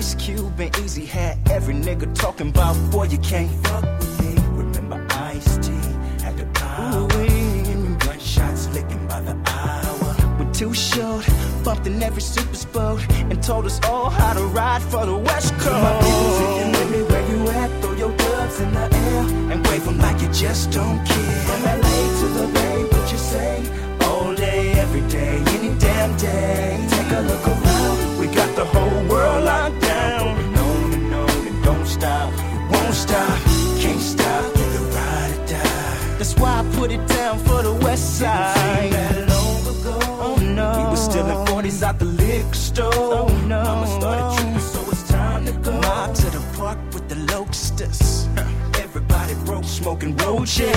Ice Cube and Eazy had every nigga talking about, boy, you can't fuck with me. Remember Ice T had the power. Gunshots licking by the hour. We're too short, bumped in every super boat, and told us all how to ride for the West Coast. My people, if you with me where you at, throw your gloves in the air and wave them like you just don't care. From LA to the Bay, why I put it down for the West Side. That long ago, oh no, we was stealing 40s out the liquor store. Oh no, Mama started tripping, so it's time to go. Mob to the park with the locusts. Everybody broke, smoking roaches.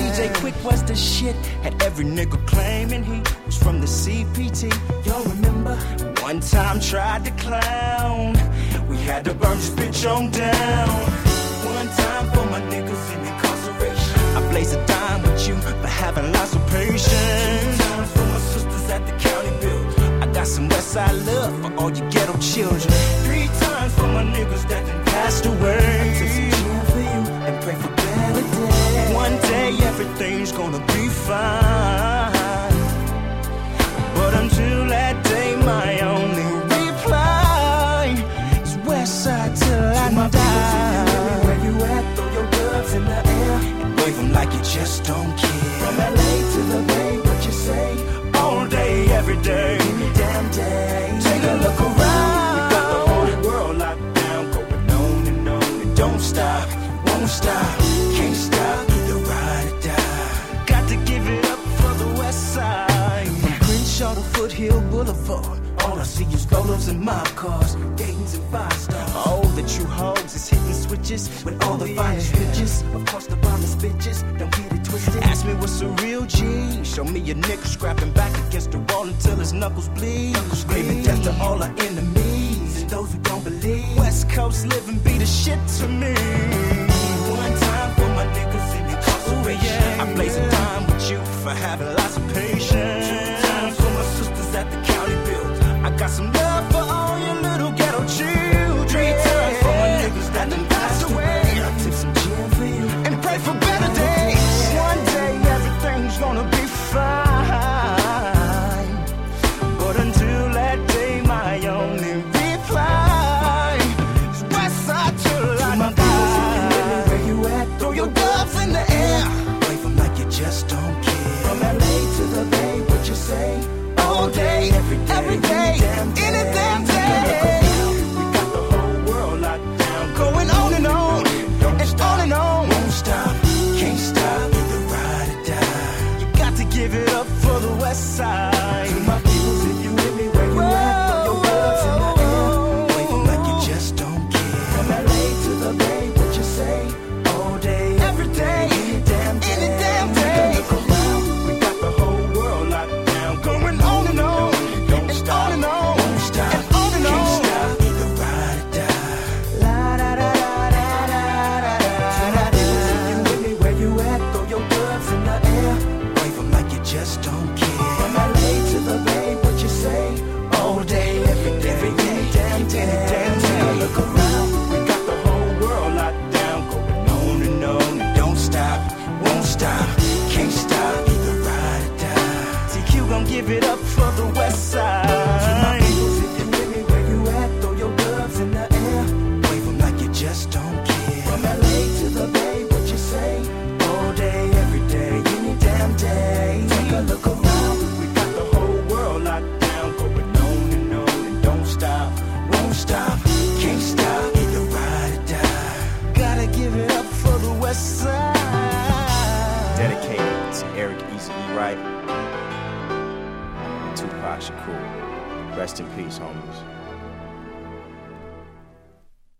DJ Quik was the shit. Had every nigga claiming he was from the CPT. Y'all remember? One time tried to clown. We had to burn this bitch on down. For all you ghetto children. Three times for my niggas that done passed away. I took some gin for you and pray for better days. One day everything's gonna be fine. But until that day, my only reply is Westside till I die. Where you at? Throw your gloves in the air and wave 'em like you just don't care. Boulevard. All I see is rollers and mob cars, Dayton's and five stars. All the true hoes is hitting switches with all the finest bitches. Of course, the bombless bitches don't get it twisted. Ask me what's a real G. Show me a nigga scrapping back against the wall until his knuckles bleed. Screaming death to all our enemies and those who don't believe. West Coast living be the shit to me. One time for my niggas in incarceration. Oh, I blaze a time with you for having Damn. Anything give it up for the West Side. Just don't care. From LA to the Bay, what you say? All day, every day, any damn day. Take a look around, we got the whole world locked down, going on and on and don't stop, won't stop, can't stop, either ride or die. Gotta give it up for the West Side. Dedicated to Eric Eazy E. Wright, Tupac Shakur. Rest in peace, homies.